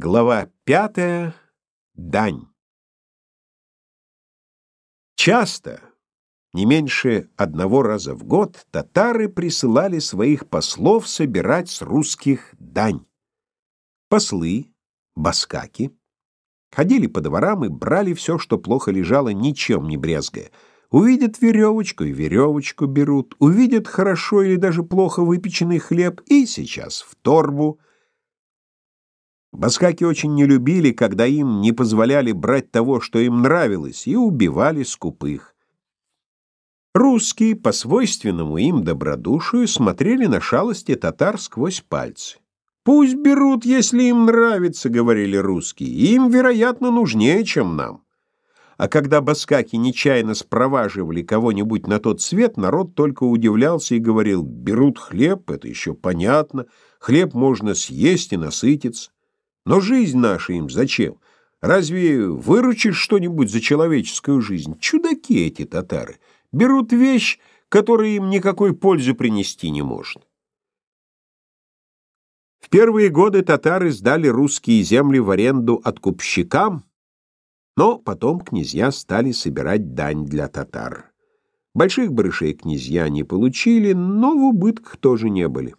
Глава пятая. Дань. Часто, не меньше одного раза в год, татары присылали своих послов собирать с русских дань. Послы, баскаки, ходили по дворам и брали все, что плохо лежало, ничем не брезгая. Увидят веревочку и веревочку берут, увидят хорошо или даже плохо выпеченный хлеб и сейчас в торбу — Баскаки очень не любили, когда им не позволяли брать того, что им нравилось, и убивали скупых. Русские, по свойственному им добродушию, смотрели на шалости татар сквозь пальцы. «Пусть берут, если им нравится», — говорили русские, — «им, вероятно, нужнее, чем нам». А когда баскаки нечаянно спроваживали кого-нибудь на тот свет, народ только удивлялся и говорил, «Берут хлеб, это еще понятно, хлеб можно съесть и насытиться». Но жизнь наша им зачем? Разве выручишь что-нибудь за человеческую жизнь? Чудаки эти татары. Берут вещь, которая им никакой пользы принести не может. В первые годы татары сдали русские земли в аренду откупщикам, но потом князья стали собирать дань для татар. Больших барышей князья не получили, но в убытках тоже не были.